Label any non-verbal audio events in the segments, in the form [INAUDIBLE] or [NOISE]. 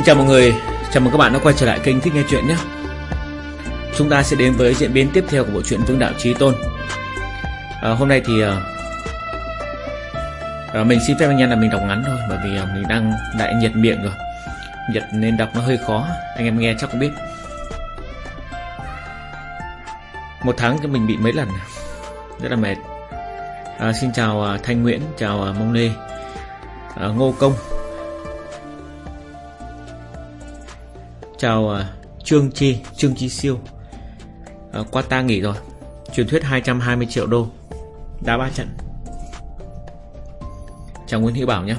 Xin chào mọi người, chào mừng các bạn đã quay trở lại kênh Thích Nghe Chuyện nhé. Chúng ta sẽ đến với diễn biến tiếp theo của bộ truyện Vương Đạo Trí Tôn. À, Hôm nay thì à, à, mình xin phép anh em là mình đọc ngắn thôi Bởi vì à, mình đang đại nhiệt miệng rồi. Nhiệt nên đọc nó hơi khó, anh em nghe chắc cũng biết. Một tháng cho mình bị mấy lần à? Rất là mệt. À, Xin chào à, Thanh Nguyễn, chào à, Mông Lê. À, Ngô Công. Chào uh, Trương Chi, Trương Chi Siêu. Uh, Qua ta nghỉ rồi. Truyền thuyết 220 triệu đô. Đá 3 trận. Chào Nguyễn Hữu Bảo nhé.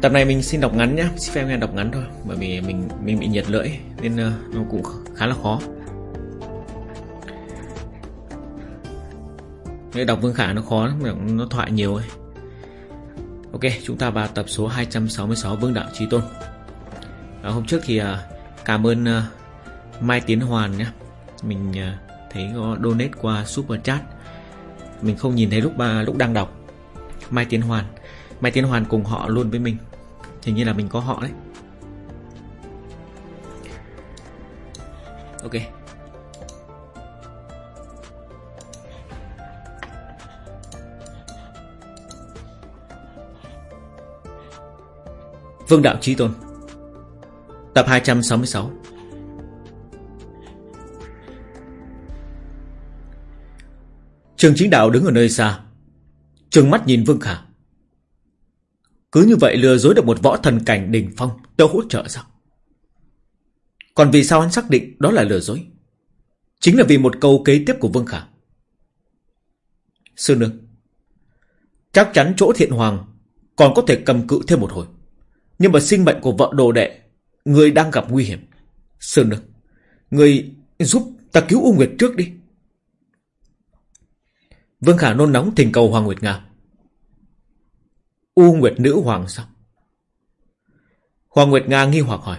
Tập này mình xin đọc ngắn nhé. Xin phép nghe đọc ngắn thôi Bởi vì mình mình bị nhiệt lưỡi Nên uh, nó cũng khá là khó. Nếu đọc Vương Khả nó khó lắm Nó thoại nhiều ấy. Ok chúng ta vào tập số 266 Vương Đạo Trí Tôn à, Hôm trước thì à, cảm ơn à, Mai Tiến Hoàn nhé. Mình à, thấy có donate qua Super Chat. Mình không nhìn thấy lúc ba lúc đang đọc. Mai Tiến Hoàn. Mai Tiến Hoàn cùng họ luôn với mình. Hình như là mình có họ đấy. Ok. Vương Đạo Trí Tôn. Tập 266 Trường chính đạo đứng ở nơi xa. Trường mắt nhìn Vương Khả. Cứ như vậy lừa dối được một võ thần cảnh đỉnh phong tôi hỗ trợ sao? Còn vì sao hắn xác định đó là lừa dối? Chính là vì một câu kế tiếp của Vương Khả. Sư nương, Chắc chắn chỗ thiện hoàng Còn có thể cầm cự thêm một hồi. Nhưng mà sinh mệnh của vợ đồ đệ Người đang gặp nguy hiểm. Sơn Đức, Người giúp ta cứu U Nguyệt trước đi. Vương Khả nôn nóng thỉnh cầu Hoàng Nguyệt Nga. U Nguyệt Nữ Hoàng sao? Hoàng Nguyệt Nga nghi hoặc hỏi.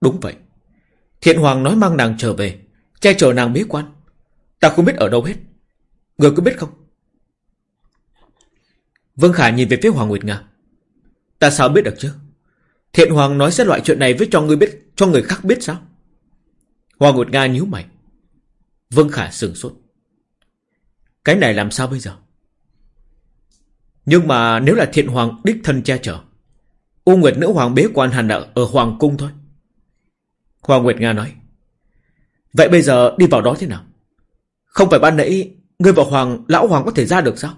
Đúng vậy. Thiện Hoàng nói mang nàng trở về Che chở nàng bế quan. Ta không biết ở đâu hết. Người có biết không? Vương Khả nhìn về phía Hoàng Nguyệt Nga. Ta sao biết được chứ? Thiện Hoàng nói sẽ loại chuyện này với cho người biết cho người khác biết sao? Hoàng Nguyệt Nga nhíu mày. Vương Khả sừng sốt. Cái này làm sao bây giờ? Nhưng mà nếu là Thiện Hoàng đích thân che chở, U Nguyệt Nữ Hoàng bế quan hẳn ở, ở Hoàng Cung thôi. Hoàng Nguyệt Nga nói. Vậy bây giờ đi vào đó thế nào? Không phải ban nãy Ngươi và Hoàng, Lão Hoàng có thể ra được sao?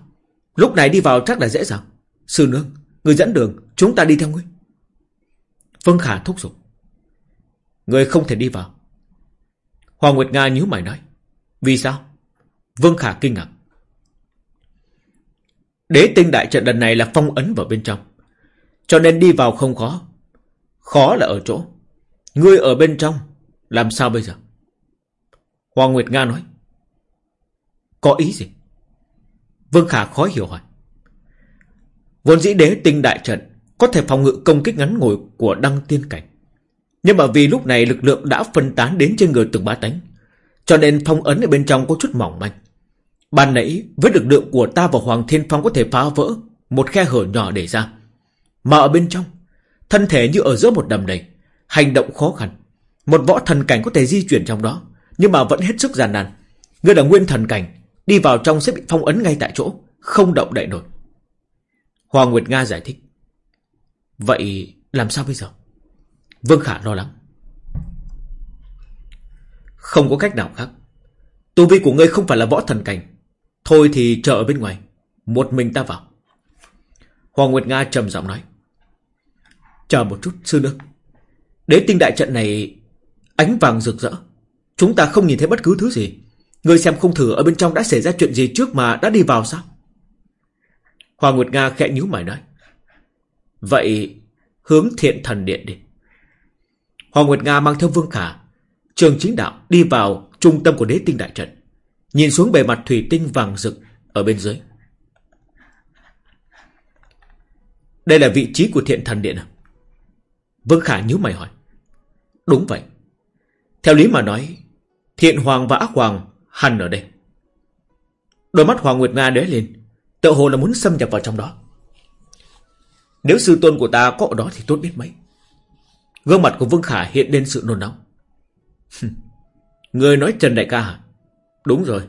Lúc này đi vào chắc là dễ dàng. Sư nương, người dẫn đường, chúng ta đi theo ngươi. Vân Khả thúc giục. Người không thể đi vào. Hoàng Nguyệt Nga nhíu mày nói. Vì sao? Vương Khả kinh ngạc. Đế tinh đại trận lần này là phong ấn vào bên trong. Cho nên đi vào không khó. Khó là ở chỗ. Ngươi ở bên trong. Làm sao bây giờ? Hoàng Nguyệt Nga nói. Có ý gì? Vương Khả khó hiểu hỏi. Vốn dĩ đế tinh đại trận có thể phòng ngự công kích ngắn ngồi của đăng tiên cảnh. Nhưng mà vì lúc này lực lượng đã phân tán đến trên người từng bá tánh, cho nên phong ấn ở bên trong có chút mỏng manh. Ban nãy, với lực lượng của ta và Hoàng Thiên Phong có thể phá vỡ một khe hở nhỏ để ra. Mà ở bên trong, thân thể như ở giữa một đầm đầy, hành động khó khăn. Một võ thần cảnh có thể di chuyển trong đó, nhưng mà vẫn hết sức gian nan. Ngươi là nguyên thần cảnh, đi vào trong sẽ bị phong ấn ngay tại chỗ, không động đậy nổi. Hoàng Nguyệt Nga giải thích. Vậy làm sao bây giờ? Vương Khả lo lắng. Không có cách nào khác. Tu vi của ngươi không phải là võ thần cảnh. Thôi thì chờ ở bên ngoài. Một mình ta vào. Hoàng Nguyệt Nga trầm giọng nói. Chờ một chút, sư nương. Đế tinh đại trận này ánh vàng rực rỡ. Chúng ta không nhìn thấy bất cứ thứ gì. Ngươi xem không thử ở bên trong đã xảy ra chuyện gì trước mà đã đi vào sao? Hoàng Nguyệt Nga khẽ nhíu mày nói. Vậy hướng thiện thần điện đi. Hoàng Nguyệt Nga mang theo Vương Khả, trường chính đạo đi vào trung tâm của đế tinh đại trận. Nhìn xuống bề mặt thủy tinh vàng rực ở bên dưới. Đây là vị trí của thiện thần điện à? Vương Khả nhíu mày hỏi. Đúng vậy. Theo lý mà nói, thiện hoàng và ác hoàng hẳn ở đây. Đôi mắt Hoàng Nguyệt Nga đế lên, tự hồ là muốn xâm nhập vào trong đó. Nếu sư tôn của ta có ở đó thì tốt biết mấy. Gương mặt của Vương Khả hiện lên sự nôn nóng. Người nói Trần Đại ca hả? Đúng rồi.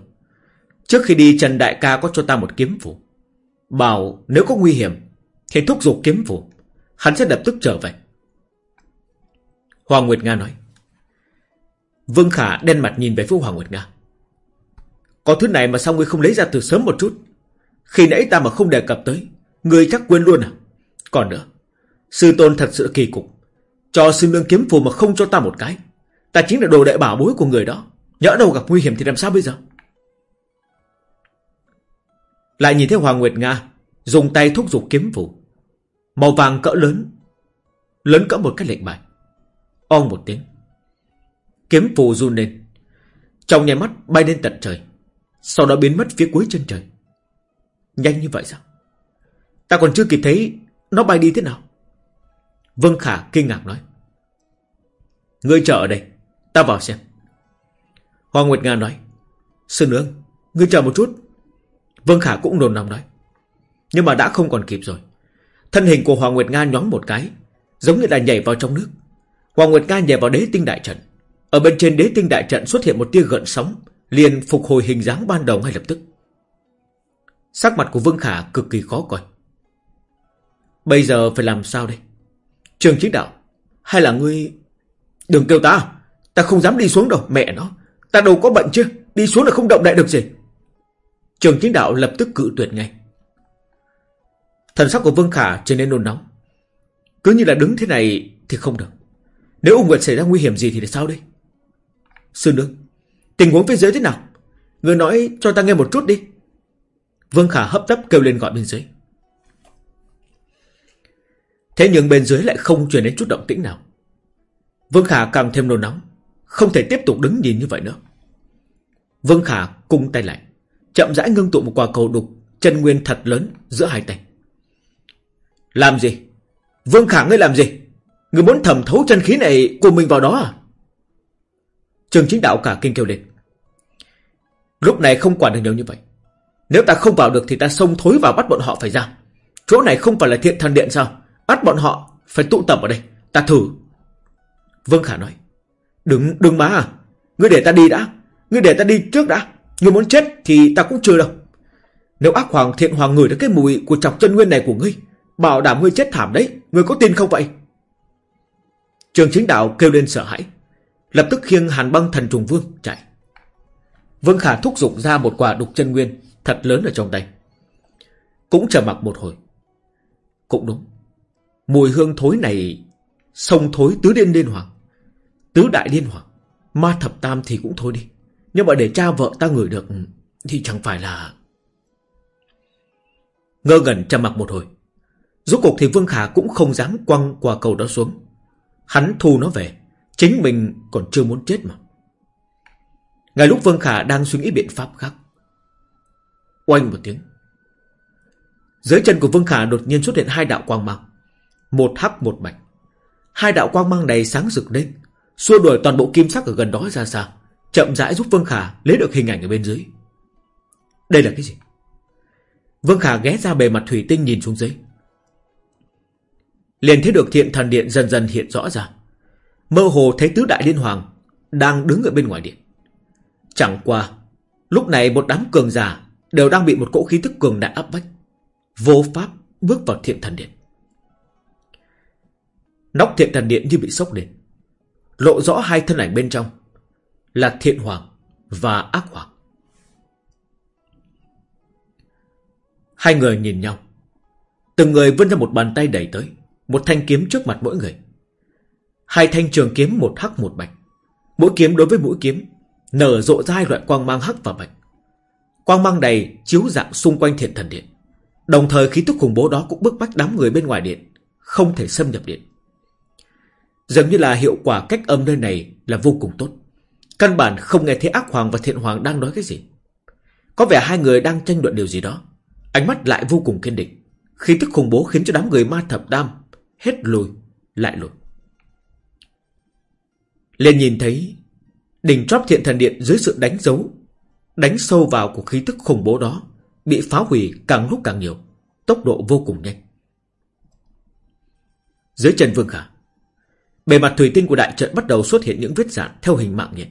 Trước khi đi, Trần Đại ca có cho ta một kiếm phủ Bảo, nếu có nguy hiểm, Thì thúc giục kiếm phủ Hắn sẽ lập tức trở về. Hoàng Nguyệt Nga nói. Vương Khả đen mặt nhìn về phía Hoàng Nguyệt Nga. Có thứ này mà sao ngươi không lấy ra từ sớm một chút? Khi nãy ta mà không đề cập tới, Ngươi chắc quên luôn à? Còn nữa. Sư tôn thật sự kỳ cục. Cho sư nương kiếm phù mà không cho ta một cái, Ta chính là đồ đệ bảo bối của người đó. Nhỡ đâu gặp nguy hiểm thì làm sao bây giờ? Lại nhìn thấy Hoàng Nguyệt Nga, Dùng tay thúc giục kiếm phù. Màu vàng cỡ lớn Lớn cỡ một cái lệnh bài. Ong một tiếng. Kiếm phù run lên. Trong nháy mắt bay lên tận trời, Sau đó biến mất phía cuối chân trời. Nhanh như vậy sao? Ta còn chưa kịp thấy nó bay đi thế nào? Vương Khả kinh ngạc nói. Ngươi chờ ở đây, Ta vào xem. Hoàng Nguyệt Nga nói. Sư nương, Ngươi chờ một chút. Vương Khả cũng nồn lòng nói. Nhưng mà đã không còn kịp rồi. Thân hình của Hoàng Nguyệt Nga nhóng một cái, Giống như là nhảy vào trong nước. Hoàng Nguyệt Nga nhảy vào đế tinh đại trận. Ở bên trên đế tinh đại trận xuất hiện một tia gợn sóng, Liền phục hồi hình dáng ban đầu ngay lập tức. Sắc mặt của Vương Khả cực kỳ khó coi. Bây giờ phải làm sao đây? Trường chính đạo, Hay là ngươi? Đừng kêu ta. Ta không dám đi xuống đâu, mẹ nó. Ta đâu có bệnh chứ. Đi xuống là không động đại được gì. Trường chính đạo lập tức cự tuyệt ngay. Thần sắc của Vương Khả trở nên nôn nóng. Cứ như là đứng thế này Thì không được. Nếu ung nguyệt xảy ra nguy hiểm gì thì sao đây? Sư nương, Tình huống phía dưới thế nào? Người nói cho ta nghe một chút đi. Vương Khả hấp tấp kêu lên gọi bên dưới. Thế nhưng bên dưới lại không truyền đến chút động tĩnh nào. Vương Khả càng thêm nôn nóng, Không thể tiếp tục đứng nhìn như vậy nữa. Vương Khả cung tay lại, Chậm rãi ngưng tụ một quả cầu đục Chân nguyên thật lớn giữa hai tay. Làm gì? Vương Khả ngươi làm gì? Ngươi muốn thẩm thấu chân khí này của mình vào đó à? Trường chính đạo cả kinh kêu lên. Lúc này không quản được nhiều như vậy. Nếu ta không vào được thì ta xông thối vào bắt bọn họ phải ra. Chỗ này không phải là thiện thần điện sao? Bắt bọn họ phải tụ tập ở đây. Ta thử. Vương Khả nói Đừng, đừng má à Ngươi để ta đi đã. Ngươi để ta đi trước đã. Ngươi muốn chết thì ta cũng chưa đâu. Nếu ác hoàng thiện hoàng ngửi được cái mùi của chọc chân nguyên này của ngươi Bảo đảm ngươi chết thảm đấy Ngươi có tin không vậy? Trường chính đạo kêu lên sợ hãi. Lập tức khiêng hàn băng thần trùng vương chạy. Vương Khả thúc giục ra một quả đục chân nguyên Thật lớn ở trong tay. Cũng chờ mặc một hồi. Cũng đúng. Mùi hương thối này, Sông thối tứ điên liên hoàng, Tứ đại liên hoàng, Ma thập tam thì cũng thôi đi. Nhưng mà để cha vợ ta ngửi được Thì chẳng phải là Ngơ ngẩn trầm mặc một hồi. Rốt cuộc thì Vương Khả cũng không dám quăng qua cầu đó xuống. Hắn thu nó về, Chính mình còn chưa muốn chết mà. Ngay lúc Vương Khả đang suy nghĩ biện pháp khác, Oanh một tiếng. Dưới chân của Vương Khả đột nhiên xuất hiện hai đạo quang mang một hắc một bạch. Hai đạo quang mang này sáng rực lên, xua đuổi toàn bộ kim sắc ở gần đó ra xa, chậm rãi giúp Vương Khả lấy được hình ảnh ở bên dưới. Đây là cái gì? Vương Khả ghé ra bề mặt thủy tinh nhìn xuống dưới. Liền thấy được thiện thần điện dần dần hiện rõ ra. Mơ hồ thấy tứ đại liên hoàng đang đứng ở bên ngoài điện. Chẳng qua, lúc này một đám cường giả đều đang bị một cỗ khí thức cường đại áp bách. Vô pháp bước vào thiện thần điện. Nóc thiện thần điện như bị sốc lên. Lộ rõ hai thân ảnh bên trong. Là thiện hoàng và ác hoàng. Hai người nhìn nhau. Từng người vươn ra một bàn tay đẩy tới. Một thanh kiếm trước mặt mỗi người. Hai thanh trường kiếm một hắc một bạch. Mỗi kiếm đối với mũi kiếm nở rộ ra hai loại quang mang hắc và bạch. Quang mang đầy chiếu dạng xung quanh thiện thần điện. Đồng thời khí tức khủng bố đó cũng bức bách đám người bên ngoài điện, không thể xâm nhập điện. Dường như là hiệu quả cách âm nơi này là vô cùng tốt. Căn bản không nghe thấy ác hoàng và thiện hoàng đang nói cái gì. Có vẻ hai người đang tranh luận điều gì đó. Ánh mắt lại vô cùng kiên định. Khí tức khủng bố khiến cho đám người ma thập đam hết lùi, lại lùi. Lên nhìn thấy đỉnh chóp thiện thần điện dưới sự đánh dấu, đánh sâu vào của khí tức khủng bố đó, bị phá hủy càng lúc càng nhiều, tốc độ vô cùng nhanh. Dưới chân Vương Khả Bề mặt thủy tinh của đại trận bắt đầu xuất hiện những vết dạn Theo hình mạng nhện.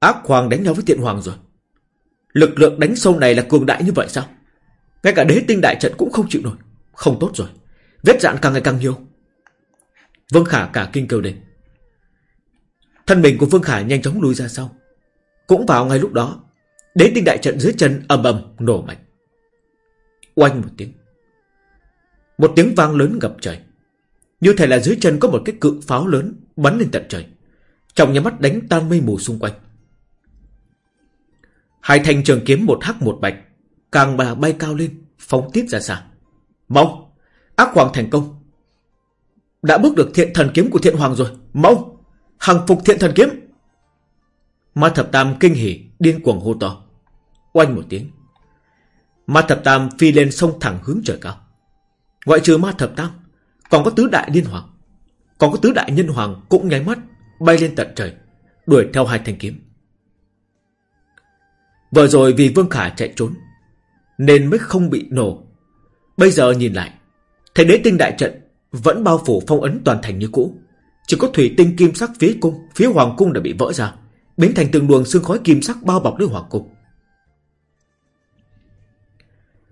Ác hoàng đánh nhau với tiện hoàng rồi. Lực lượng đánh sâu này là cường đại như vậy sao? Ngay cả đế tinh đại trận cũng không chịu nổi. Không tốt rồi. Vết dạn càng ngày càng nhiều. Vương Khả cả kinh kêu lên. Thân mình của Vương Khả nhanh chóng lùi ra sau. Cũng vào ngay lúc đó, Đế tinh đại trận dưới chân ầm ầm nổ mạnh. Oanh một tiếng. Một tiếng vang lớn ngập trời. Như thể là dưới chân có một cái cự pháo lớn Bắn lên tận trời. Trong nhà mắt đánh tan mây mù xung quanh. Hai thanh trường kiếm một hắc một bạch, Càng bà bay cao lên, Phóng tiếp ra xa. Mau, Ác hoàng thành công. Đã bước được thiện thần kiếm của thiện hoàng rồi, Mau Hằng phục thiện thần kiếm. Ma thập tam kinh hỉ, Điên cuồng hô to. Oanh một tiếng. Ma thập tam phi lên sông thẳng hướng trời cao. Ngoại trừ ma thập tam còn có tứ đại liên hoàng. Còn có tứ đại nhân hoàng cũng nháy mắt Bay lên tận trời, Đuổi theo hai thanh kiếm. Vừa rồi vì Vương Khả chạy trốn, Nên mới không bị nổ. Bây giờ nhìn lại, Thấy đế tinh đại trận Vẫn bao phủ phong ấn toàn thành như cũ. Chỉ có thủy tinh kim sắc phía cung, Phía hoàng cung đã bị vỡ ra, Biến thành từng luồng xương khói kim sắc bao bọc lấy hoàng cung.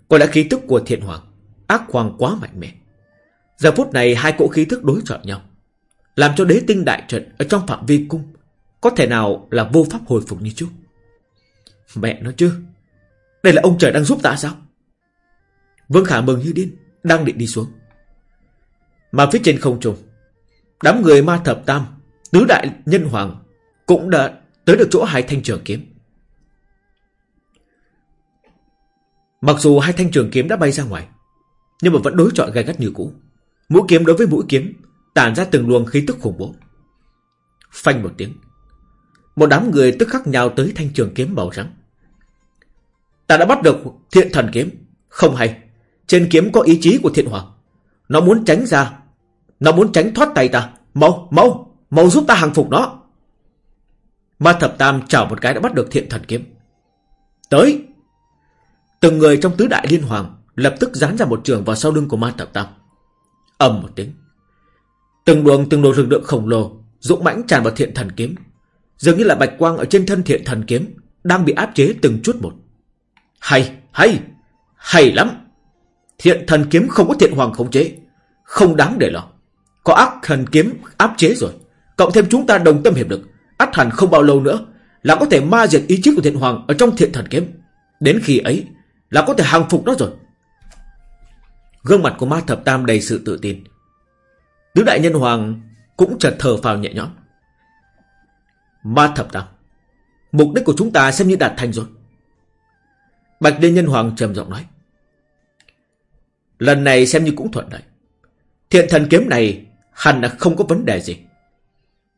Có lẽ khí tức của thiện hoàng, Ác hoàng quá mạnh mẽ. Giờ phút này hai cỗ khí thức đối chọi nhau, Làm cho đế tinh đại trận Ở trong phạm vi cung Có thể nào là vô pháp hồi phục như trước? Mẹ nó chứ, Đây là ông trời đang giúp ta sao? Vương Khả mừng như điên, Đang định đi xuống. Mà phía trên không trung Đám người ma thập tam, Tứ đại nhân hoàng Cũng đã tới được chỗ hai thanh trường kiếm. Mặc dù hai thanh trường kiếm đã bay ra ngoài, Nhưng mà vẫn đối chọi gai gắt như cũ. Mũi kiếm đối với mũi kiếm Tản ra từng luồng khí tức khủng bố. Phanh một tiếng Một đám người tức khắc nhào tới thanh trường kiếm màu trắng. Ta đã bắt được thiện thần kiếm. Không hay Trên kiếm có ý chí của thiện hoàng. Nó muốn tránh ra Nó muốn tránh thoát tay ta. Mau, mau, mau giúp ta hàng phục nó. Ma thập tam chảo một cái đã bắt được thiện thần kiếm. Tới! Từng người trong tứ đại liên hoàng Lập tức dán ra một trường vào sau lưng của ma thập tam ầm một tiếng Từng luồng từng luồng lực lượng khổng lồ Dũng mãnh tràn vào thiện thần kiếm Dường như là bạch quang ở trên thân thiện thần kiếm Đang bị áp chế từng chút một hay, hay, hay lắm. Thiện thần kiếm không có thiện hoàng khống chế. Không đáng để lo. Có ác thần kiếm áp chế rồi. Cộng thêm chúng ta đồng tâm hiệp lực. ắt hẳn không bao lâu nữa là có thể ma diệt ý chí của thiện hoàng ở trong thiện thần kiếm. Đến khi ấy là có thể hàng phục nó rồi. Gương mặt của ma thập tam đầy sự tự tin. Tứ đại nhân hoàng cũng chợt thở phào nhẹ nhõm. Ma thập tam. Mục đích của chúng ta xem như đạt thành rồi. Bạch Liên Nhân Hoàng trầm giọng nói. Lần này xem như cũng thuận lợi. Thiện thần kiếm này hẳn là không có vấn đề gì.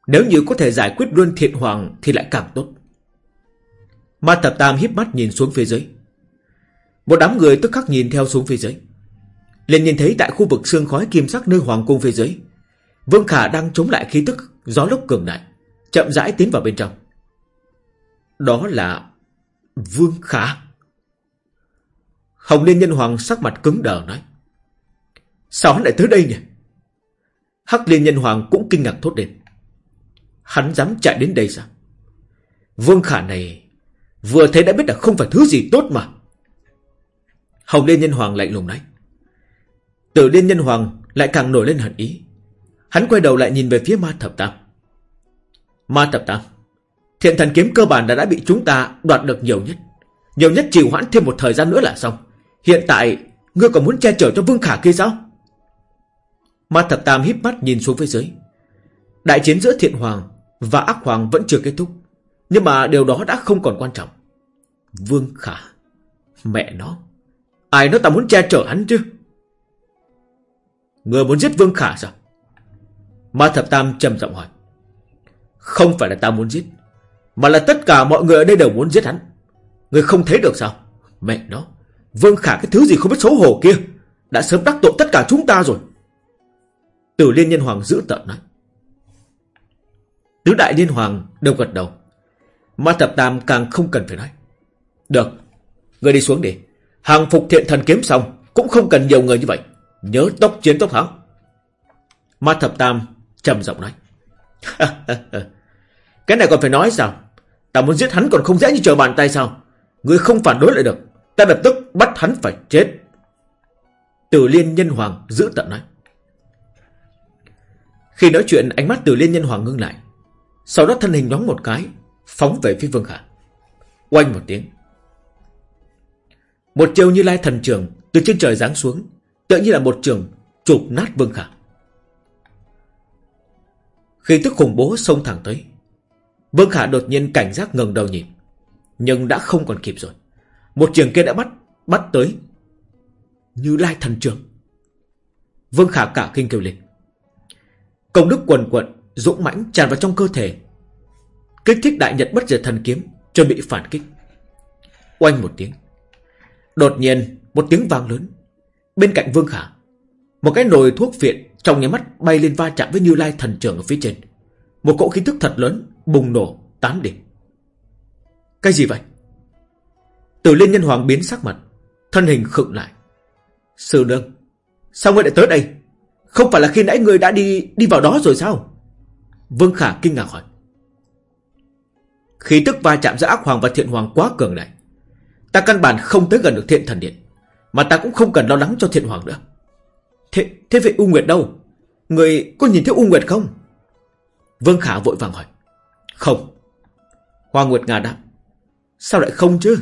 Nếu như có thể giải quyết luôn thiện hoàng thì lại càng tốt. Ma thập tam híp mắt nhìn xuống phía dưới. Một đám người tức khắc nhìn theo xuống phía dưới liền nhìn thấy tại khu vực xương khói kim sắc nơi hoàng cung phía dưới. Vương Khả đang chống lại khí tức gió lốc cường đại. Chậm rãi tiến vào bên trong. Đó là Vương Khả. Hồng Liên Nhân Hoàng sắc mặt cứng đờ nói. Sao hắn lại tới đây nhỉ? Hắc Liên Nhân Hoàng cũng kinh ngạc thốt lên. Hắn dám chạy đến đây sao? Vương Khả này, vừa thấy đã biết là không phải thứ gì tốt mà. Hồng Liên Nhân Hoàng lạnh lùng nói. Tử Liên Nhân Hoàng lại càng nổi lên hận ý. Hắn quay đầu lại nhìn về phía Ma Thập Tam. Ma Thập Tam, thiện thần kiếm cơ bản đã đã bị chúng ta đoạt được nhiều nhất. Nhiều nhất trì hoãn thêm một thời gian nữa là xong. Hiện tại Ngươi còn muốn che chở cho Vương Khả kia sao Ma thập tam híp mắt nhìn xuống phía dưới Đại chiến giữa thiện hoàng Và ác hoàng vẫn chưa kết thúc Nhưng mà điều đó đã không còn quan trọng Vương Khả Mẹ nó Ai nói ta muốn che chở hắn chứ người muốn giết Vương Khả sao? Ma thập tam trầm giọng hỏi. Không phải là ta muốn giết, Mà là tất cả mọi người ở đây đều muốn giết hắn. Người không thấy được sao? Mẹ nó, Vương Khả cái thứ gì không biết xấu hổ kia? Đã sớm đắc tội tất cả chúng ta rồi. Tử Liên Nhân Hoàng giữ tợn nói. Tứ Đại Liên Hoàng đều gật đầu. Ma Thập Tam càng không cần phải nói. Được, Người đi xuống đi. Hàng phục thiện thần kiếm xong, Cũng không cần nhiều người như vậy. Nhớ tốc chiến tốc thắng Ma thập tam trầm giọng nói. [LAUGHS] Cái này còn phải nói sao? Ta muốn giết hắn còn không dễ như chờ bàn tay sao? Người không phản đối lại được. Ta lập tức bắt hắn phải chết. Tử liên nhân hoàng giữ tận nói. Khi nói chuyện ánh mắt tử liên nhân hoàng ngưng lại. Sau đó thân hình nhoáng một cái, phóng về phía Vương Khả. Oanh một tiếng. Một chiều như lai thần trường từ trên trời giáng xuống, tự như là một trường chụp nát Vương Khả. Khi tức khủng bố xông thẳng tới, Vương Khả đột nhiên cảnh giác ngẩng đầu nhìn, nhưng đã không còn kịp rồi. Một trường kia đã bắt bắt tới, như lai thần trường. Vương Khả cả kinh kêu lên. Công đức quần quận, dũng mãnh tràn vào trong cơ thể, kích thích đại nhật bất diệt thần kiếm, chuẩn bị phản kích. Oanh một tiếng. Đột nhiên, một tiếng vang lớn. Bên cạnh Vương Khả, một cái nồi thuốc phiện trong nhà mắt bay lên va chạm với Như Lai thần trường ở phía trên. Một cỗ khí tức thật lớn bùng nổ tán đi. Cái gì vậy? Tử Liên Nhân Hoàng biến sắc mặt, thân hình khựng lại. Sư nương, sao ngươi lại tới đây? Không phải là khi nãy ngươi đã đi đi vào đó rồi sao? Vương Khả kinh ngạc hỏi. Khí tức va chạm giữa ác hoàng và thiện hoàng quá cường đại. Ta căn bản không tới gần được thiện thần điện. Mà ta cũng không cần lo lắng cho thiện hoàng nữa. Thế, thế vậy U Nguyệt đâu? Người có nhìn thấy U Nguyệt không? Vương Khả vội vàng hỏi. Không. Hoàng Nguyệt Nga đáp. Sao lại không chứ?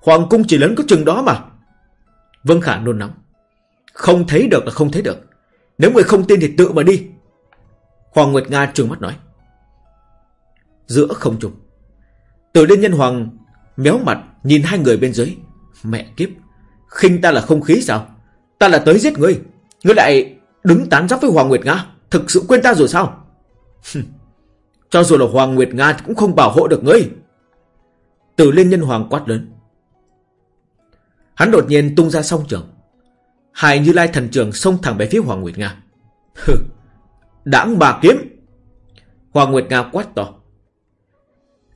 Hoàng cung chỉ lớn có chừng đó mà. Vương Khả nôn nóng. Không thấy được là không thấy được. Nếu người không tin thì tự mà đi. Hoàng Nguyệt Nga trừng mắt nói. Giữa không trung. Từ Liên Nhân Hoàng méo mặt nhìn hai người bên dưới. Mẹ kiếp khinh ta là không khí sao? Ta là tới giết ngươi. Ngươi lại đứng tán dóc với Hoàng Nguyệt Nga. Thực sự quên ta rồi sao? Cho dù là Hoàng Nguyệt Nga thì cũng không bảo hộ được ngươi. Từ Liên Nhân Hoàng quát lớn. Hắn đột nhiên tung ra song trường. Hai Như Lai thần trường xông thẳng về phía Hoàng Nguyệt Nga. Hừ, đãng bà kiếm. Hoàng Nguyệt Nga quát to.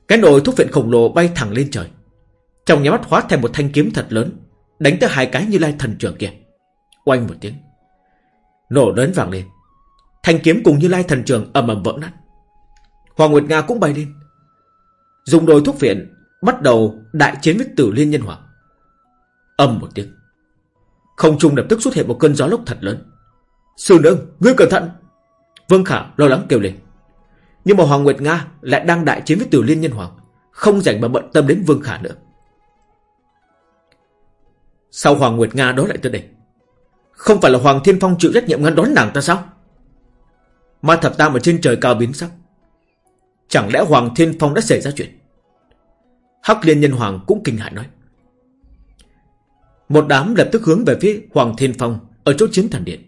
Cái nồi thuốc viện khổng lồ bay thẳng lên trời. Trong nhà mắt hóa thành một thanh kiếm thật lớn, đánh tới hai cái Như Lai thần trường kia. Oanh một tiếng. Nổ lớn vàng lên. Thanh kiếm cùng Như Lai thần trường ầm ầm vỡ nát. Hoàng Nguyệt Nga cũng bay lên. Dùng đồi thuốc viện bắt đầu đại chiến với Tử Liên Nhân Hoàng. Âm một tiếng. Không trung lập tức xuất hiện một cơn gió lốc thật lớn. Sư nương, ngươi cẩn thận. Vương Khả lo lắng kêu lên. Nhưng mà Hoàng Nguyệt Nga lại đang đại chiến với Tử Liên Nhân Hoàng. Không dành mà bận tâm đến Vương Khả nữa. Sao Hoàng Nguyệt Nga đó lại tới đây? Không phải là Hoàng Thiên Phong chịu trách nhiệm ngăn đón nàng ta sao? Ma thập tam ở trên trời cao biến sắc. Chẳng lẽ Hoàng Thiên Phong đã xảy ra chuyện? Hắc Liên Nhân Hoàng cũng kinh hãi nói. Một đám lập tức hướng về phía Hoàng Thiên Phong ở chỗ chiến thần điện.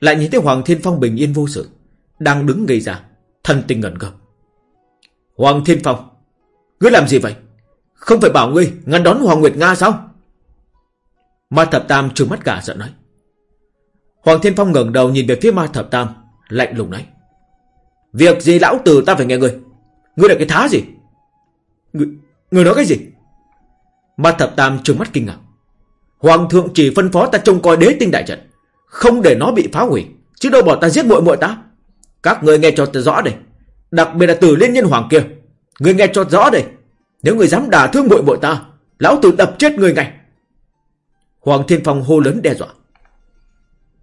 Lại nhìn thấy Hoàng Thiên Phong bình yên vô sự, đang đứng ngây ra, thần tình ngẩn ngơ. Hoàng Thiên Phong, ngươi làm gì vậy? Không phải bảo ngươi ngăn đón Hoàng Nguyệt Nga sao? Ma Thập Tam trừng mắt cả giận nói. Hoàng Thiên Phong ngẩng đầu nhìn về phía Ma Thập Tam, lạnh lùng nói. Việc gì lão tử ta phải nghe ngươi? Ngươi là cái thá gì? Ngươi, ngươi nói cái gì? Ma Thập Tam trừng mắt kinh ngạc. Hoàng thượng chỉ phân phó ta trông coi đế tinh đại trận, không để nó bị phá hủy, chứ đâu bỏ ta giết muội muội ta. Các người nghe cho ta rõ đây, đặc biệt là Tử Liên Nhân Hoàng kia, người nghe cho rõ đây. Nếu người dám đả thương muội muội ta, lão tử đập chết người ngay. Hoàng Thiên Phong hô lớn đe dọa.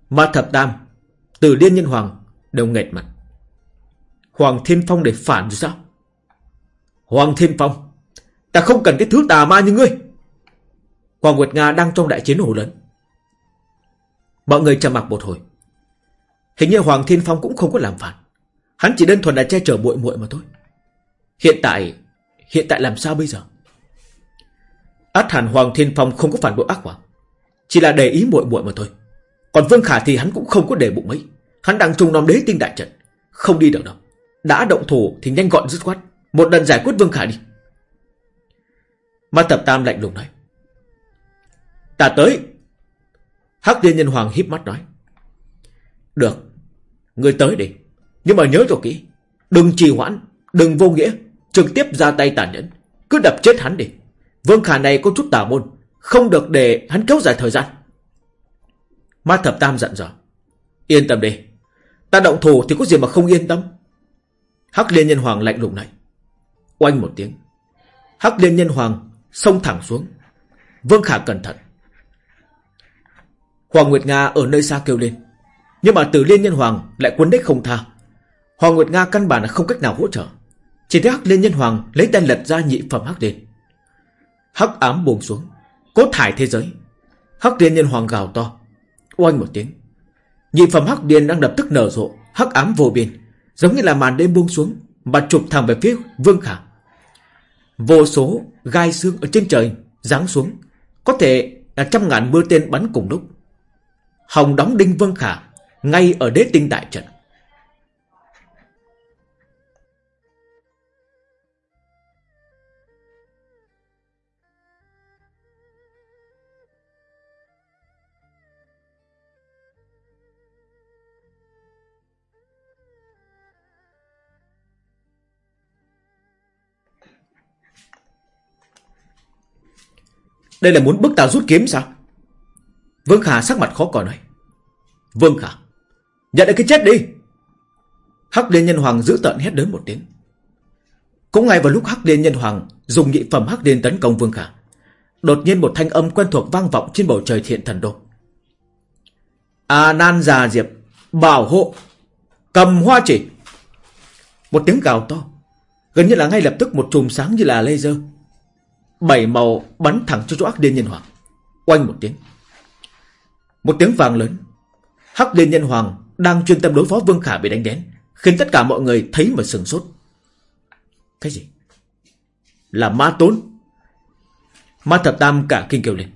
Ma Thập Tam, Tử Liên Nhân Hoàng đều nghẹt mặt. Hoàng Thiên Phong để phản rồi sao? Hoàng Thiên Phong, ta không cần cái thứ tà ma như ngươi. Hoàng Nguyệt Nga đang trong đại chiến hồ lớn. Mọi người trầm mặc một hồi. Hình như Hoàng Thiên Phong cũng không có làm phản. Hắn chỉ đơn thuần là che chở muội muội mà thôi. Hiện tại, hiện tại làm sao bây giờ? Át hẳn Hoàng Thiên Phong không có phản bội ác hoàng. Chỉ là để ý muội muội mà thôi. Còn Vương Khả thì hắn cũng không có để bụng mấy. Hắn đang trùng nom đế tinh đại trận. Không đi được đâu. Đã động thủ thì nhanh gọn dứt khoát. Một lần giải quyết Vương Khả đi. Ma Tập Tam lạnh lùng nói. Ta tới. Hắc Liên Nhân Hoàng híp mắt nói. Được. Người tới đi. Nhưng mà nhớ cho kỹ. Đừng trì hoãn. Đừng vô nghĩa. Trực tiếp ra tay tàn nhẫn. Cứ đập chết hắn đi. Vương Khả này có chút tà môn. Không được để hắn kéo dài thời gian. Ma Thập Tam giận dò. Yên tâm đi. Ta động thủ thì có gì mà không yên tâm? Hắc liên nhân hoàng lạnh lùng này. Oanh một tiếng. Hắc liên nhân hoàng xông thẳng xuống. Vương Khả cẩn thận. Hoàng Nguyệt Nga ở nơi xa kêu lên. Nhưng mà từ liên nhân hoàng lại quấn đích không tha. Hoàng Nguyệt Nga căn bản là không cách nào hỗ trợ. Chỉ thấy Hắc liên nhân hoàng lấy tay lật ra nhị phẩm Hắc liên. Hắc ám buông xuống. Cốt thải thế giới. Hắc điên nhân hoàng gào to. Oanh một tiếng. Nhị phẩm Hắc điên đang lập tức nở rộ, Hắc ám vô biên. Giống như là màn đêm buông xuống Và chụp thẳng về phía Vương Khả. Vô số gai xương ở trên trời Giáng xuống, Có thể là trăm ngàn mưa tên bắn cùng lúc. Hồng đóng đinh Vương Khả Ngay ở đế tinh đại trận. Đây là muốn bức ta rút kiếm sao? Vương Khả sắc mặt khó coi nói. Vương Khả, Nhận được cái chết đi. Hắc Liên Nhân Hoàng giữ tận hét lớn một tiếng. Cũng ngay vào lúc Hắc Liên Nhân Hoàng Dùng nhị phẩm Hắc Liên tấn công Vương Khả, Đột nhiên một thanh âm quen thuộc vang vọng Trên bầu trời thiện thần đô. A nan già diệp, Bảo hộ, Cầm hoa chỉ. Một tiếng gào to, Gần như là ngay lập tức một chùm sáng như là laser Bảy màu bắn thẳng cho chỗ Hắc Liên Nhân Hoàng. Oanh một tiếng. Một tiếng vàng lớn. Hắc Liên Nhân Hoàng đang chuyên tâm đối phó Vương Khả bị đánh đến Khiến tất cả mọi người thấy mà sừng sốt. Cái gì? Là ma tốn Ma thập tam cả kinh kêu lên.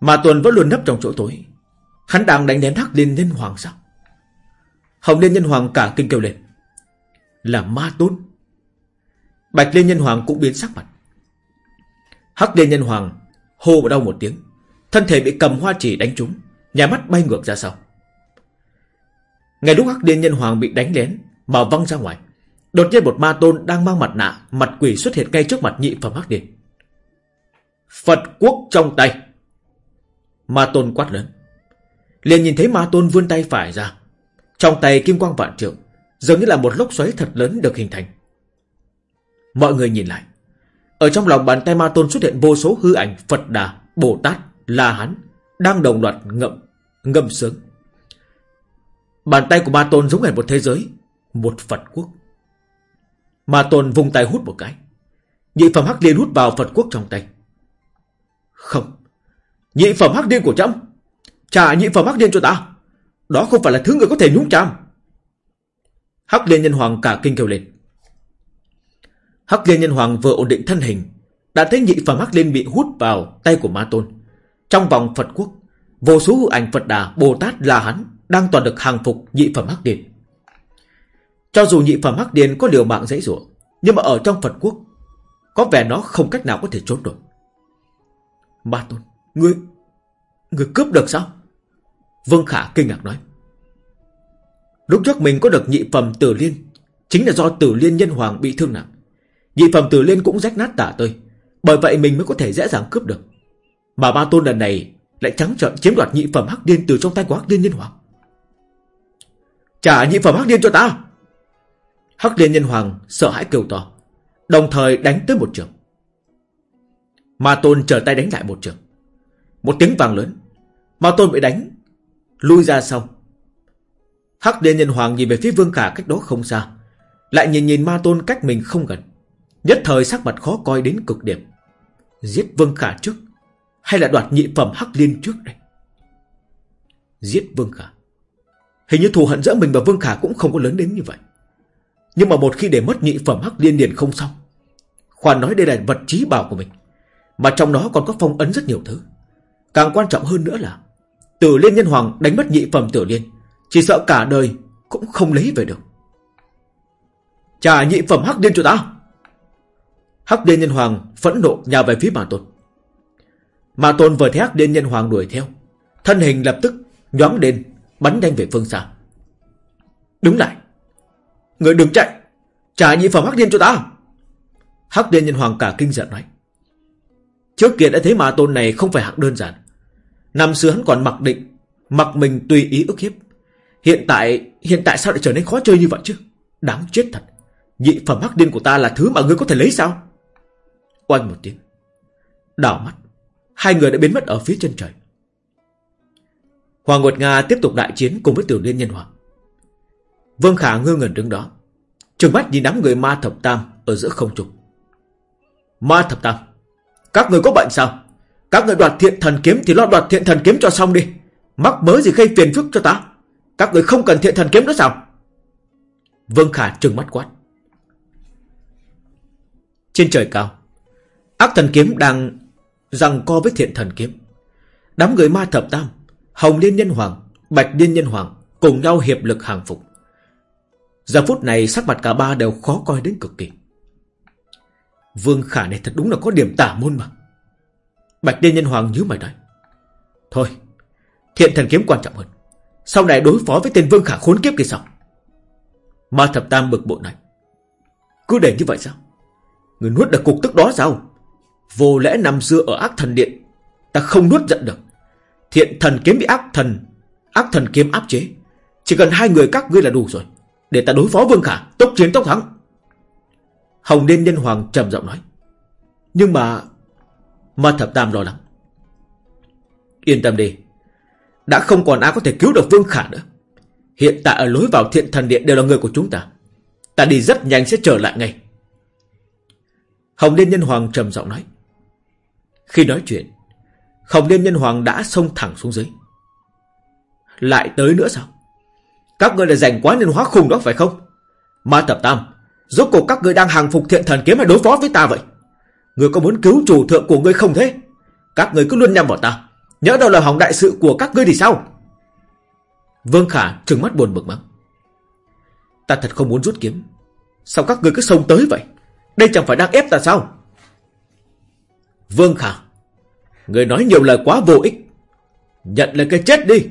Ma tuần vẫn luôn nấp trong chỗ tối. Hắn đang đánh đến Hắc Liên Nhân Hoàng sao? Hồng Liên Nhân Hoàng cả kinh kêu lên. Là ma tốn Bạch Liên Nhân Hoàng cũng biến sắc mặt. Hắc Liên Nhân Hoàng hô đau một tiếng, thân thể bị cầm hoa chỉ đánh trúng, nhà mắt bay ngược ra sau. Ngay lúc Hắc Liên Nhân Hoàng bị đánh lén, mà văng ra ngoài, đột nhiên một ma tôn đang mang mặt nạ, mặt quỷ xuất hiện ngay trước mặt nhị phẩm Hắc Liên. Phật quốc trong tay. Ma tôn quát lớn. Liền nhìn thấy ma tôn vươn tay phải ra, trong tay kim quang vạn trượng, giống như là một lốc xoáy thật lớn được hình thành. Mọi người nhìn lại, ở trong lòng bàn tay ma tôn xuất hiện vô số hư ảnh Phật Đà, Bồ Tát, La Hán đang đồng loạt ngậm, ngâm sướng. Bàn tay của ma tôn giống hệt một thế giới, một Phật quốc. Ma tôn vùng tay hút một cái. Nhị phẩm hắc liên hút vào Phật quốc trong tay. Không. Nhị phẩm hắc liên của trẫm. Trả nhị phẩm hắc liên cho ta. Đó không phải là thứ người có thể nhúng chạm. Hắc liên nhân hoàng cả kinh kêu lên. Hắc Liên Nhân Hoàng vừa ổn định thân hình, đã thấy nhị phẩm Hắc Liên bị hút vào tay của Ma Tôn. Trong vòng Phật quốc, vô số hữu ảnh Phật Đà, Bồ Tát là hắn đang toàn được hàng phục nhị phẩm Hắc Liên. Cho dù nhị phẩm Hắc Liên có liều mạng dễ dụa, nhưng mà ở trong Phật quốc, có vẻ nó không cách nào có thể trốn được. Ma Tôn, ngươi, ngươi cướp được sao? Vương Khả kinh ngạc nói. Lúc trước mình có được nhị phẩm tử liên, chính là do tử liên nhân hoàng bị thương nặng. Nhị phẩm tử liên cũng rách nát tả tơi. Bởi vậy mình mới có thể dễ dàng cướp được. Mà ba tôn lần này Lại trắng trợn chiếm đoạt nhị phẩm hắc điên Từ trong tay của hắc điên nhân hoàng. Trả nhị phẩm hắc điên cho ta. Hắc điên nhân hoàng sợ hãi kêu to, Đồng thời đánh tới một trường. Ma tôn trở tay đánh lại một trường. Một tiếng vàng lớn, Ma tôn bị đánh, Lui ra sau. Hắc điên nhân hoàng nhìn về phía vương khả cách đó không xa, Lại nhìn nhìn ma tôn cách mình không gần. Nhất thời sắc mặt khó coi đến cực điểm. Giết Vương Khả trước, Hay là đoạt nhị phẩm Hắc Liên trước đây? Giết Vương Khả. Hình như thù hận giữa mình và Vương Khả cũng không có lớn đến như vậy. Nhưng mà một khi để mất nhị phẩm Hắc Liên liền không xong. Khoan nói đây là vật trí bảo của mình, Mà trong đó còn có phong ấn rất nhiều thứ. Càng quan trọng hơn nữa là Tử Liên Nhân Hoàng đánh mất nhị phẩm Tử Liên, Chỉ sợ cả đời cũng không lấy về được. Trả nhị phẩm Hắc Liên cho ta Hắc Điên Nhân Hoàng phẫn nộ nhào về phía Mà Tôn. Mà Tôn vừa thấy Hắc Điên Nhân Hoàng đuổi theo, thân hình lập tức nhoáng lên, bắn nhanh về phương xa. Đứng lại, người đừng chạy, trả nhị phẩm Hắc Điên cho ta. Hắc Điên Nhân Hoàng cả kinh giận nói. Trước kia đã thấy Mà Tôn này không phải hạng đơn giản. Năm xưa hắn còn mặc định, mặc mình tùy ý ức hiếp. Hiện tại Hiện tại sao lại trở nên khó chơi như vậy chứ Đáng chết thật Nhị phẩm hắc điên của ta là thứ mà ngươi có thể lấy sao Oanh một tiếng. Đảo mắt, Hai người đã biến mất ở phía chân trời. Hoàng Nguyệt Nga tiếp tục đại chiến cùng với tiểu liên nhân hoàng. Vương Khả ngơ ngẩn đứng đó, Trừng mắt nhìn đám người ma thập tam Ở giữa không trung. Ma thập tam, Các người có bệnh sao? Các người đoạt thiện thần kiếm thì lo đoạt thiện thần kiếm cho xong đi. Mắc mớ gì gây phiền phức cho ta? Các người không cần thiện thần kiếm nữa sao? Vương Khả trừng mắt quát. Trên trời cao Ác thần kiếm đang rằng co với thiện thần kiếm. Đám người ma thập tam, Hồng Liên Nhân Hoàng, Bạch Liên Nhân Hoàng Cùng nhau hiệp lực hàng phục. Giờ phút này, sắc mặt cả ba đều khó coi đến cực kỳ. Vương Khả này thật đúng là có điểm tả môn mà. Bạch Liên Nhân Hoàng nhớ mày nói, Thôi, Thiện thần kiếm quan trọng hơn. Sau này đối phó với tên Vương Khả khốn kiếp kia sao? Ma Thập Tam bực bội này, Cứ để như vậy sao? Người nuốt được cục tức đó sao? Vô lẽ nằm xưa ở ác thần điện, Ta không nuốt giận được. Thiện thần kiếm bị ác thần Ác thần kiếm áp chế. Chỉ cần hai người các ngươi là đủ rồi, Để ta đối phó Vương Khả, Tốc chiến tốc thắng. Hồng Đêm Nhân Hoàng trầm giọng nói. Nhưng mà, Ma Thập Tam lo lắng. Yên tâm đi, Đã không còn ai có thể cứu được Vương Khả nữa. Hiện tại ở lối vào thiện thần điện đều là người của chúng ta. Ta đi rất nhanh sẽ trở lại ngay. Hồng Liên Nhân Hoàng trầm giọng nói. Khi nói chuyện Hồng Liên Nhân Hoàng đã xông thẳng xuống dưới. Lại tới nữa sao? Các ngươi là giành quá nên hóa khùng đó, phải không? Ma Tập Tam, Rốt cuộc các ngươi đang hàng phục thiện thần kiếm hay đối phó với ta vậy? Ngươi có muốn cứu chủ thượng của ngươi không thế? Các ngươi cứ luôn nhằm vào ta. Nhớ đâu là hỏng đại sự của các ngươi thì sao? Vương Khả trừng mắt buồn bực mắng. Ta thật không muốn rút kiếm. Sao các ngươi cứ xông tới vậy? Đây chẳng phải đang ép ta sao? Vương Khả, Người nói nhiều lời quá vô ích. Nhận lấy cái chết đi.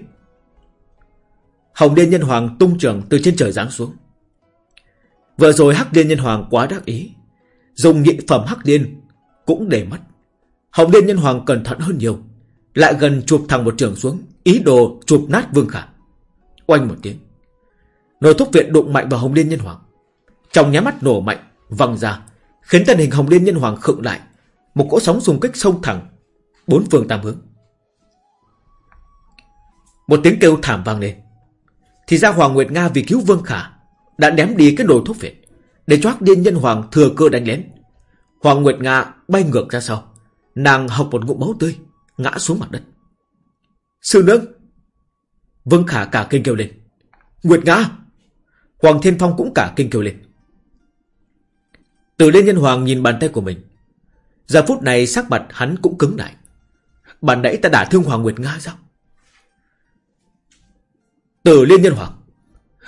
Hồng Liên Nhân Hoàng tung trường từ trên trời giáng xuống. Vừa rồi Hắc Liên Nhân Hoàng quá đắc ý, Dùng nhị phẩm Hắc Liên Cũng để mất. Hồng Liên Nhân Hoàng cẩn thận hơn nhiều, Lại gần chụp thẳng một trường xuống, Ý đồ chụp nát Vương Khả. Oanh một tiếng, Nồi thuốc viện đụng mạnh vào Hồng Liên Nhân Hoàng. Trong nhá mắt nổ mạnh, Văng ra, Khiến thân hình Hồng Liên Nhân Hoàng khựng lại. Một cỗ sóng xung kích sông thẳng. Bốn phương tam hướng. Một tiếng kêu thảm vang lên. Thì ra Hoàng Nguyệt Nga vì cứu Vương Khả Đã ném đi cái đồ thuốc viện Để choác Điên Nhân Hoàng thừa cơ đánh lén. Hoàng Nguyệt Nga bay ngược ra sau. Nàng học một ngụm máu tươi, Ngã xuống mặt đất. Sư nương! Vương Khả cả kinh kêu lên. Nguyệt Nga! Hoàng Thiên Phong cũng cả kinh kêu lên. Từ Liên Nhân Hoàng nhìn bàn tay của mình Giờ phút này sắc mặt hắn cũng cứng lại. Bạn nãy ta đả thương Hoàng Nguyệt Nga sao? Từ Liên Nhân Hoàng,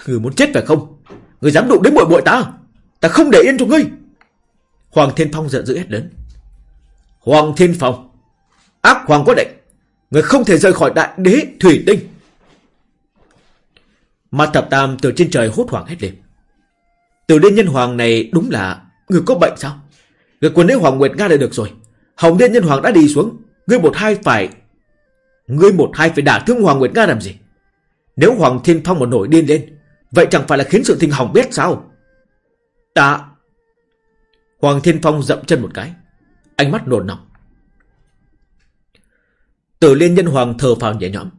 Người muốn chết phải không? Người dám đụng đến muội muội ta Ta không để yên cho ngươi. Hoàng Thiên Phong giận dữ hét lớn. Hoàng Thiên Phong, Ác Hoàng có định Người không thể rời khỏi đại đế Thủy Tinh. Mặt thập tam từ trên trời hốt hoảng hết lên. Từ liên nhân hoàng này đúng là Người có bệnh sao? Người quân đế Hoàng Nguyệt Nga đã được rồi. Hồng Liên Nhân Hoàng đã đi xuống. Ngươi một hai phải Ngươi một hai phải đả thương Hoàng Nguyệt Nga làm gì? Nếu Hoàng Thiên Phong một nổi điên lên, Vậy chẳng phải là khiến sự tình hỏng biết sao? Ta, Hoàng Thiên Phong dậm chân một cái, Ánh mắt nồn nọc. Tử Liên Nhân Hoàng thờ phào nhẹ nhõm.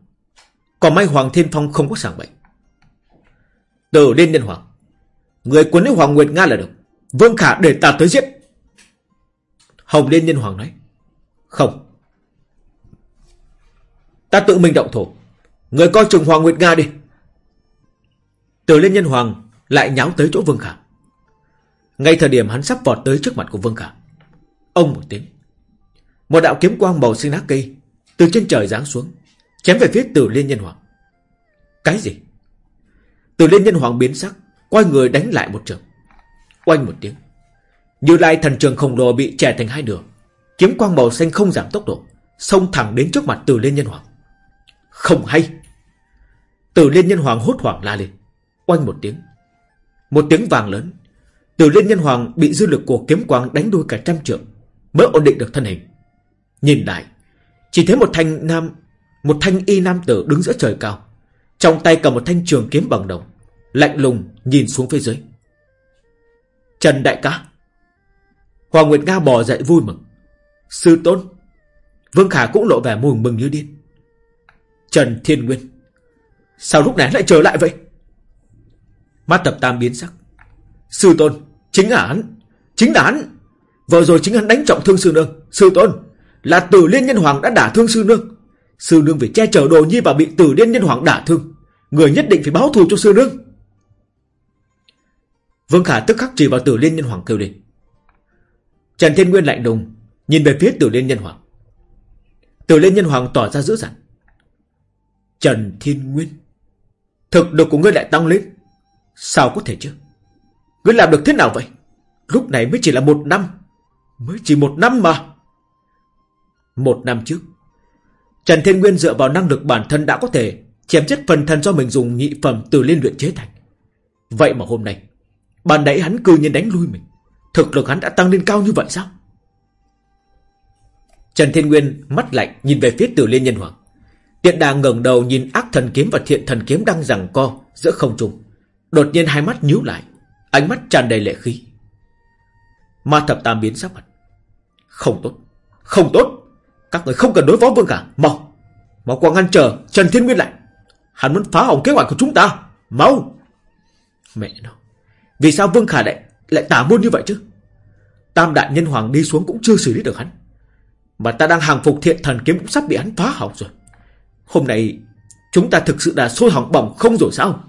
Còn may Hoàng Thiên Phong không có sảng bệnh. Tử Liên Nhân Hoàng, Người quân lấy Hoàng Nguyệt Nga là được. Vương Khả để ta tới giết. Hồng Liên Nhân Hoàng nói, Không. Ta tự mình động thủ. Người coi trùng Hoàng Nguyệt Nga đi. Từ Liên Nhân Hoàng Lại nháo tới chỗ Vương Khả. Ngay thời điểm hắn sắp vọt tới trước mặt của Vương Khả, Ông một tiếng. Một đạo kiếm quang màu xanh lá cây Từ trên trời giáng xuống, Chém về phía Từ Liên Nhân Hoàng. Cái gì? Từ Liên Nhân Hoàng biến sắc, Quay người đánh lại một trường. Oanh một tiếng. Như lai thần trường khổng lồ bị chẻ thành hai nửa Kiếm quang màu xanh không giảm tốc độ, Xông thẳng đến trước mặt Tử Liên Nhân Hoàng. Không hay! Tử Liên Nhân Hoàng hốt hoảng la lên. Oanh một tiếng. Một tiếng vàng lớn. Tử Liên Nhân Hoàng bị dư lực của kiếm quang đánh đuôi cả trăm trượng, Mới ổn định được thân hình. Nhìn lại, Chỉ thấy một thanh nam, Một thanh y nam tử đứng giữa trời cao. Trong tay cầm một thanh trường kiếm bằng đồng, Lạnh lùng nhìn xuống phía dưới. Trần đại ca! Hoàng Nguyệt Nga bò dậy vui mừng. Sư tôn, Vương Khả cũng lộ vẻ mừng mừng như điên. Trần Thiên Nguyên, Sao lúc này lại trở lại vậy? Mắt tập tam biến sắc. Sư tôn, Chính là hắn, Chính là hắn. Vừa rồi chính hắn đánh trọng thương sư nương. Sư tôn, Là tử liên nhân hoàng đã đả thương sư nương. Sư nương vì che chở đồ nhi và bị tử liên nhân hoàng đả thương. Người nhất định phải báo thù cho sư nương. Vương Khả tức khắc chỉ vào tử liên nhân hoàng kêu lên. Trần Thiên Nguyên lạnh đùng Nhìn về phía tử liên nhân hoàng. Tử liên nhân hoàng tỏ ra dữ dằn. Trần Thiên Nguyên Thực lực của ngươi lại tăng lên. Sao có thể chứ? Ngươi làm được thế nào vậy? Lúc này mới chỉ là một năm Mới chỉ một năm mà. Một năm trước Trần Thiên Nguyên dựa vào năng lực bản thân đã có thể chém chết phần thân do mình dùng nhị phẩm từ liên luyện chế thành. Vậy mà hôm nay, bàn đẩy hắn cư nhiên đánh lui mình. Thực lực hắn đã tăng lên cao như vậy sao? Trần Thiên Nguyên mắt lạnh nhìn về phía Tử Liên Nhân Hoàng. Tiện đà ngẩng đầu nhìn ác thần kiếm và thiện thần kiếm đang giằng co giữa không trung. Đột nhiên hai mắt nhíu lại, ánh mắt tràn đầy lệ khí. Ma thập tam biến sắc mặt. Không tốt, không tốt. Các người không cần đối phó Vương cả, mau. Mau qua ngăn trở Trần Thiên Nguyên lại. Hắn muốn phá hỏng kế hoạch của chúng ta, mau. Mẹ nó, vì sao Vương Khả lại lại tả môn như vậy chứ? Tam đại nhân hoàng đi xuống cũng chưa xử lý được hắn. Mà ta đang hàng phục thiện thần kiếm cũng sắp bị hắn phá hỏng rồi. Hôm nay chúng ta thực sự đã sôi hỏng bỏng không rồi sao?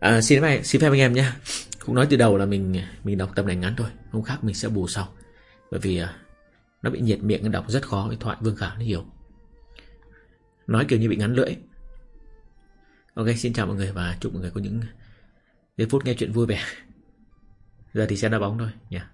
À, xin phép xin phép anh em nhé. Cũng nói từ đầu là mình mình đọc tập này ngắn thôi, không khác mình sẽ bù sau. Bởi vì à, nó bị nhiệt miệng đọc rất khó với thoại Vương Khả nó hiểu. Nói kiểu như bị ngắn lưỡi. Ok, xin chào mọi người và chúc mọi người có những giây phút nghe chuyện vui vẻ. Giờ thì sẽ đá bóng thôi nha.